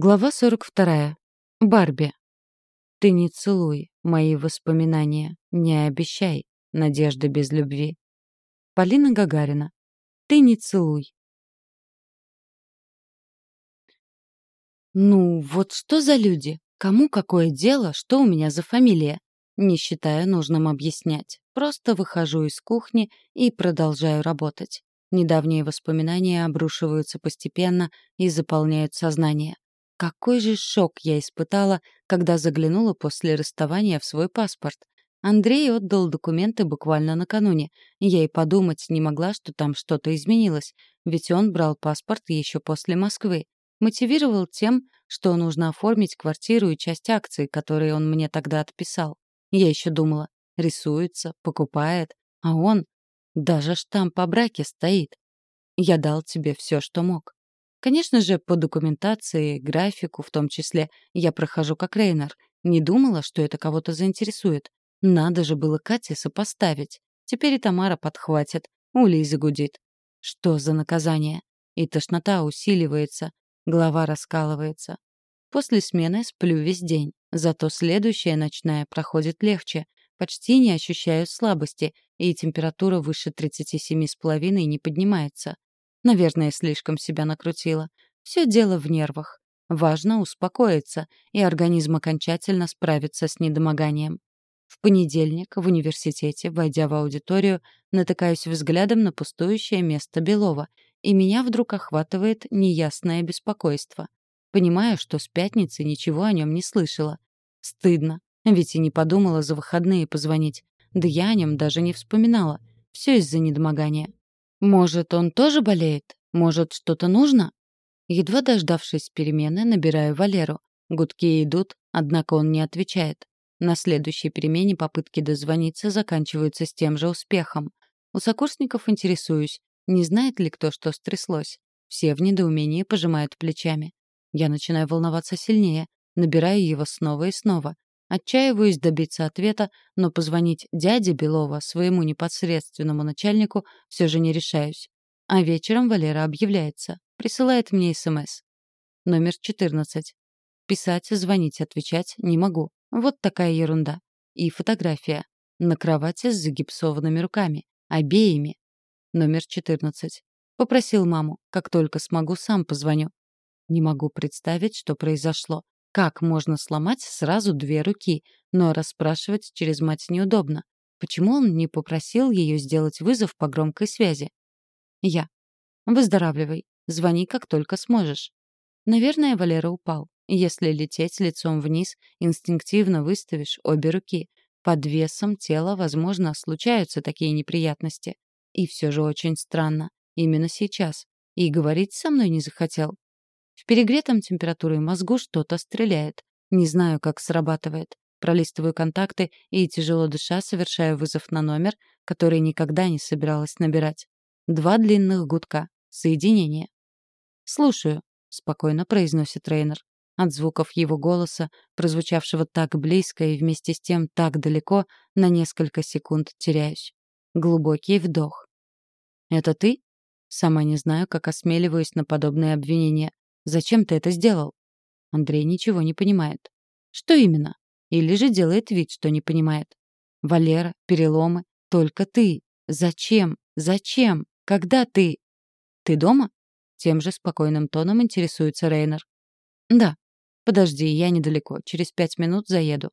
Глава 42. Барби. Ты не целуй мои воспоминания, не обещай надежды без любви. Полина Гагарина. Ты не целуй. Ну, вот что за люди? Кому какое дело, что у меня за фамилия? Не считаю нужным объяснять. Просто выхожу из кухни и продолжаю работать. Недавние воспоминания обрушиваются постепенно и заполняют сознание. Какой же шок я испытала, когда заглянула после расставания в свой паспорт. Андрей отдал документы буквально накануне. Я и подумать не могла, что там что-то изменилось, ведь он брал паспорт еще после Москвы. Мотивировал тем, что нужно оформить квартиру и часть акций, которые он мне тогда отписал. Я еще думала, рисуется, покупает, а он... Даже штамп о браке стоит. Я дал тебе все, что мог. Конечно же, по документации, графику в том числе, я прохожу как Рейнер. Не думала, что это кого-то заинтересует. Надо же было Кате сопоставить. Теперь и Тамара подхватит, Улей загудит. Что за наказание? И тошнота усиливается, голова раскалывается. После смены сплю весь день, зато следующая ночная проходит легче. Почти не ощущаю слабости, и температура выше 37,5 не поднимается. Наверное, слишком себя накрутила. Все дело в нервах. Важно успокоиться, и организм окончательно справится с недомоганием. В понедельник в университете, войдя в аудиторию, натыкаюсь взглядом на пустующее место Белова, и меня вдруг охватывает неясное беспокойство. Понимаю, что с пятницы ничего о нем не слышала. Стыдно, ведь и не подумала за выходные позвонить. Да я о нем даже не вспоминала. Все из-за недомогания. Может, он тоже болеет? Может, что-то нужно? Едва дождавшись перемены, набираю Валеру. Гудки идут, однако он не отвечает. На следующей перемене попытки дозвониться заканчиваются с тем же успехом. У сокурсников интересуюсь, не знает ли кто, что стряслось. Все в недоумении пожимают плечами. Я начинаю волноваться сильнее, набираю его снова и снова. Отчаиваюсь добиться ответа, но позвонить дяде Белова, своему непосредственному начальнику, все же не решаюсь. А вечером Валера объявляется, присылает мне СМС. Номер 14. Писать, звонить, отвечать не могу. Вот такая ерунда. И фотография. На кровати с загипсованными руками. Обеими. Номер 14. Попросил маму, как только смогу, сам позвоню. Не могу представить, что произошло. Как можно сломать сразу две руки, но расспрашивать через мать неудобно? Почему он не попросил ее сделать вызов по громкой связи? Я. Выздоравливай. Звони, как только сможешь. Наверное, Валера упал. Если лететь лицом вниз, инстинктивно выставишь обе руки. Под весом тела, возможно, случаются такие неприятности. И все же очень странно. Именно сейчас. И говорить со мной не захотел. Перегретом температурой мозгу что-то стреляет. Не знаю, как срабатывает. Пролистываю контакты и, тяжело дыша, совершаю вызов на номер, который никогда не собиралась набирать. Два длинных гудка. Соединение. «Слушаю», — спокойно произносит трейнер. От звуков его голоса, прозвучавшего так близко и вместе с тем так далеко, на несколько секунд теряюсь. Глубокий вдох. «Это ты?» Сама не знаю, как осмеливаюсь на подобные обвинения. Зачем ты это сделал?» Андрей ничего не понимает. «Что именно?» Или же делает вид, что не понимает. «Валера, переломы, только ты. Зачем? Зачем? Когда ты?» «Ты дома?» Тем же спокойным тоном интересуется Рейнер. «Да. Подожди, я недалеко. Через пять минут заеду».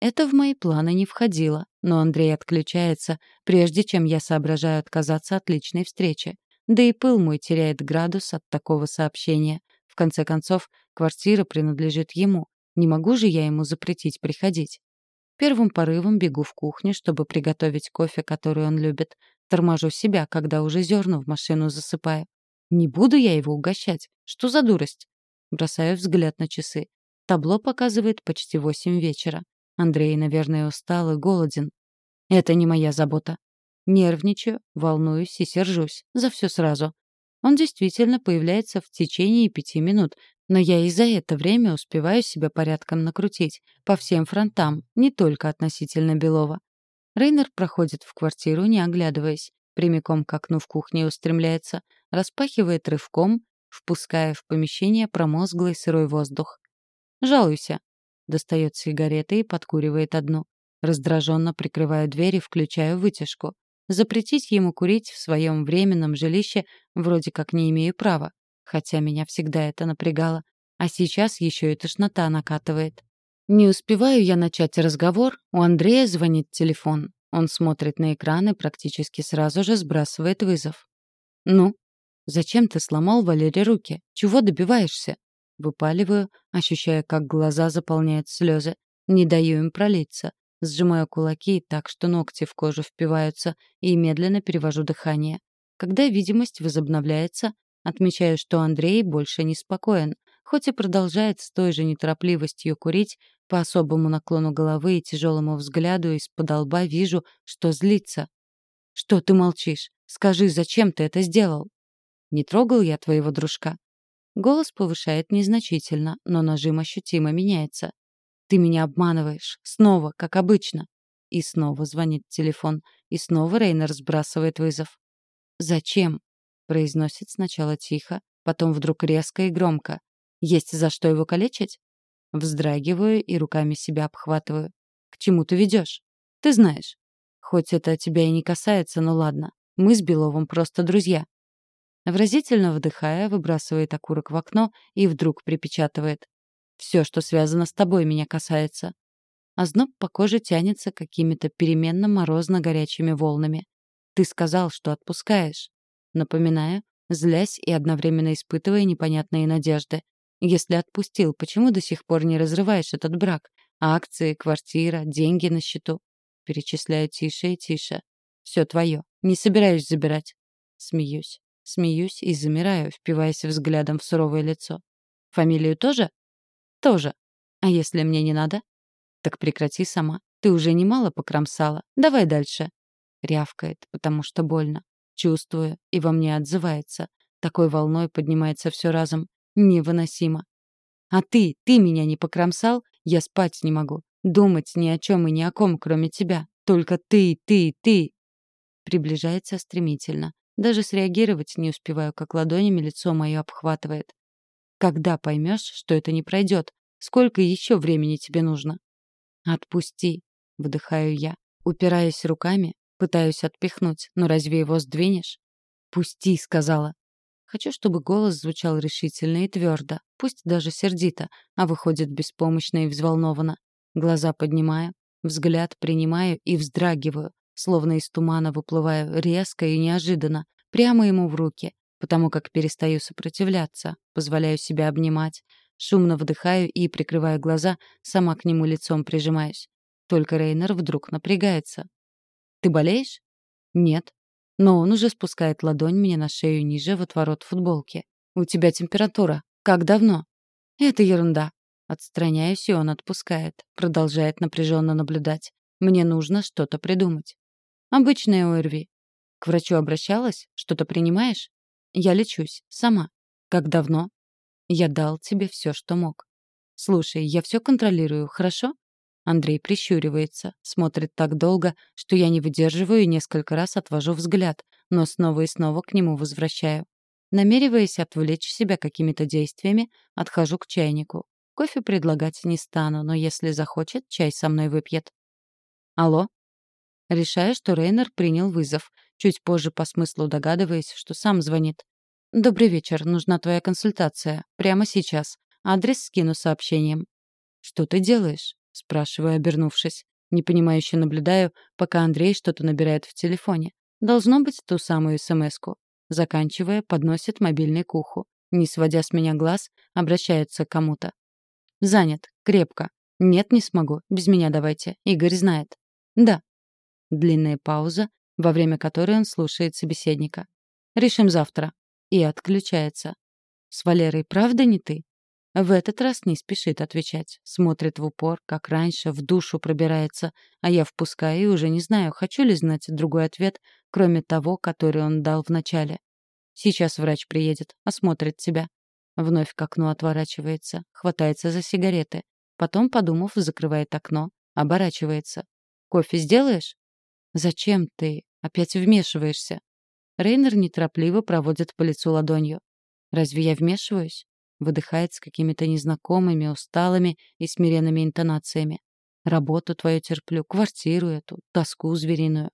Это в мои планы не входило, но Андрей отключается, прежде чем я соображаю отказаться от личной встречи. Да и пыл мой теряет градус от такого сообщения. В конце концов, квартира принадлежит ему. Не могу же я ему запретить приходить. Первым порывом бегу в кухню, чтобы приготовить кофе, который он любит. Торможу себя, когда уже зерна в машину засыпаю. Не буду я его угощать. Что за дурость? Бросаю взгляд на часы. Табло показывает почти восемь вечера. Андрей, наверное, устал и голоден. Это не моя забота. Нервничаю, волнуюсь и сержусь. За все сразу. Он действительно появляется в течение пяти минут, но я и за это время успеваю себя порядком накрутить, по всем фронтам, не только относительно Белова. Рейнер проходит в квартиру, не оглядываясь, прямиком к окну в кухне устремляется, распахивает рывком, впуская в помещение промозглый сырой воздух. «Жалуйся». Достает сигареты и подкуривает одну. Раздраженно прикрываю дверь и включаю вытяжку. Запретить ему курить в своем временном жилище вроде как не имею права, хотя меня всегда это напрягало. А сейчас еще и тошнота накатывает. Не успеваю я начать разговор, у Андрея звонит телефон. Он смотрит на экран и практически сразу же сбрасывает вызов. «Ну? Зачем ты сломал Валере руки? Чего добиваешься?» Выпаливаю, ощущая, как глаза заполняют слезы. Не даю им пролиться. Сжимаю кулаки так, что ногти в кожу впиваются, и медленно перевожу дыхание. Когда видимость возобновляется, отмечаю, что Андрей больше не спокоен, хоть и продолжает с той же неторопливостью курить, по особому наклону головы и тяжелому взгляду из-под лба вижу, что злится. «Что ты молчишь? Скажи, зачем ты это сделал?» «Не трогал я твоего дружка?» Голос повышает незначительно, но нажим ощутимо меняется. Ты меня обманываешь. Снова, как обычно. И снова звонит телефон. И снова Рейнер сбрасывает вызов. «Зачем?» — произносит сначала тихо, потом вдруг резко и громко. «Есть за что его калечить?» Вздрагиваю и руками себя обхватываю. «К чему ты ведешь? Ты знаешь. Хоть это тебя и не касается, но ладно. Мы с Беловым просто друзья». Выразительно вдыхая, выбрасывает окурок в окно и вдруг припечатывает. Все, что связано с тобой, меня касается. А зноб по коже тянется какими-то переменно морозно-горячими волнами. Ты сказал, что отпускаешь. Напоминаю, злясь и одновременно испытывая непонятные надежды. Если отпустил, почему до сих пор не разрываешь этот брак? Акции, квартира, деньги на счету. Перечисляю тише и тише. Все твое. Не собираюсь забирать. Смеюсь. Смеюсь и замираю, впиваясь взглядом в суровое лицо. Фамилию тоже? Тоже. А если мне не надо? Так прекрати сама. Ты уже немало покромсала. Давай дальше. Рявкает, потому что больно. Чувствую, и во мне отзывается. Такой волной поднимается все разом. Невыносимо. А ты, ты меня не покромсал? Я спать не могу. Думать ни о чем и ни о ком, кроме тебя. Только ты, ты, ты. Приближается стремительно. Даже среагировать не успеваю, как ладонями лицо мое обхватывает. Когда поймешь, что это не пройдет? Сколько еще времени тебе нужно? Отпусти, выдыхаю я, упираясь руками, пытаюсь отпихнуть, но разве его сдвинешь? Пусти, сказала. Хочу, чтобы голос звучал решительно и твердо, пусть даже сердито, а выходит беспомощно и взволнованно. Глаза поднимаю, взгляд принимаю и вздрагиваю, словно из тумана выплываю резко и неожиданно, прямо ему в руки, потому как перестаю сопротивляться, позволяю себя обнимать, шумно вдыхаю и, прикрывая глаза, сама к нему лицом прижимаюсь. Только Рейнер вдруг напрягается. «Ты болеешь?» «Нет». Но он уже спускает ладонь мне на шею ниже в отворот футболки. «У тебя температура. Как давно?» «Это ерунда». Отстраняюсь, и он отпускает. Продолжает напряженно наблюдать. Мне нужно что-то придумать. Обычная ОРВИ. К врачу обращалась? Что-то принимаешь? Я лечусь. Сама. Как давно? Я дал тебе все, что мог. Слушай, я все контролирую, хорошо? Андрей прищуривается, смотрит так долго, что я не выдерживаю и несколько раз отвожу взгляд, но снова и снова к нему возвращаю. Намереваясь отвлечь себя какими-то действиями, отхожу к чайнику. Кофе предлагать не стану, но если захочет, чай со мной выпьет. Алло? Решаю, что Рейнер принял вызов, чуть позже по смыслу догадываясь, что сам звонит. «Добрый вечер, нужна твоя консультация. Прямо сейчас. Адрес скину сообщением». «Что ты делаешь?» — спрашиваю, обернувшись. Непонимающе наблюдаю, пока Андрей что-то набирает в телефоне. Должно быть ту самую СМС-ку. Заканчивая, подносит мобильный к уху. Не сводя с меня глаз, обращается к кому-то. «Занят. Крепко. Нет, не смогу. Без меня давайте. Игорь знает». «Да». Длинная пауза, во время которой он слушает собеседника. «Решим завтра». И отключается. «С Валерой правда не ты?» В этот раз не спешит отвечать. Смотрит в упор, как раньше, в душу пробирается, а я впускаю и уже не знаю, хочу ли знать другой ответ, кроме того, который он дал вначале. Сейчас врач приедет, осмотрит тебя. Вновь к окну отворачивается, хватается за сигареты. Потом, подумав, закрывает окно, оборачивается. «Кофе сделаешь?» «Зачем ты опять вмешиваешься?» Рейнер неторопливо проводит по лицу ладонью. Разве я вмешиваюсь? Выдыхает с какими-то незнакомыми, усталыми и смиренными интонациями. Работу твою терплю, квартиру эту, тоску звериную.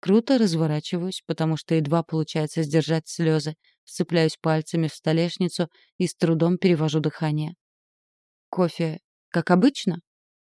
Круто разворачиваюсь, потому что едва получается сдержать слезы, вцепляюсь пальцами в столешницу и с трудом перевожу дыхание. Кофе, как обычно?